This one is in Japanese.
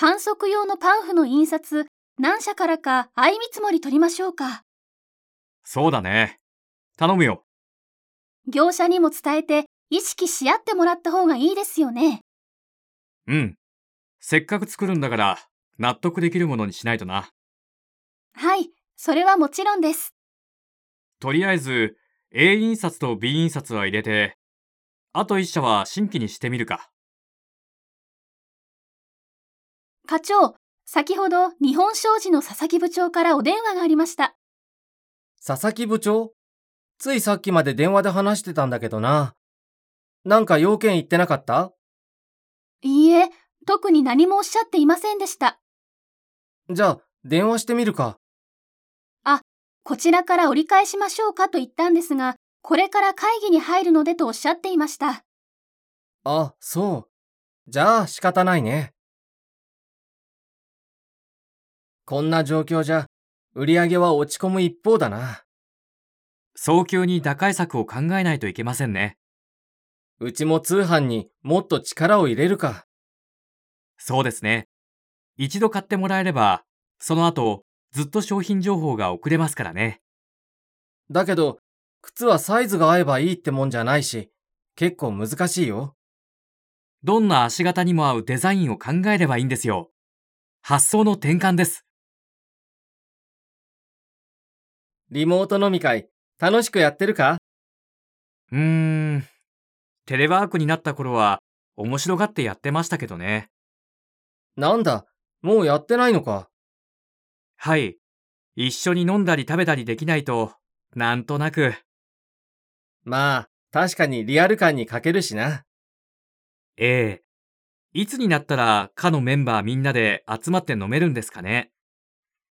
反則用のパンフの印刷、何社からか相見積もり取りましょうか。そうだね。頼むよ。業者にも伝えて意識し合ってもらった方がいいですよね。うん。せっかく作るんだから、納得できるものにしないとな。はい、それはもちろんです。とりあえず、A 印刷と B 印刷は入れて、あと1社は新規にしてみるか。課長、先ほど日本商事の佐々木部長からお電話がありました。佐々木部長？ついさっきまで電話で話してたんだけどな。なんか要件言ってなかった？いいえ、特に何もおっしゃっていませんでした。じゃあ、電話してみるか。こちらから折り返しましょうかと言ったんですが、これから会議に入るのでとおっしゃっていました。あ、そう。じゃあ仕方ないね。こんな状況じゃ、売り上げは落ち込む一方だな。早急に打開策を考えないといけませんね。うちも通販にもっと力を入れるか。そうですね。一度買ってもらえれば、その後、ずっと商品情報が送れますからね。だけど、靴はサイズが合えばいいってもんじゃないし、結構難しいよ。どんな足型にも合うデザインを考えればいいんですよ。発想の転換です。リモート飲み会、楽しくやってるか？うーん。テレワークになった頃は、面白がってやってましたけどね。なんだ、もうやってないのか？はい。一緒に飲んだり食べたりできないと、なんとなく、まあ、確かにリアル感に欠けるしな。ええいつになったら、かのメンバーみんなで集まって飲めるんですかね？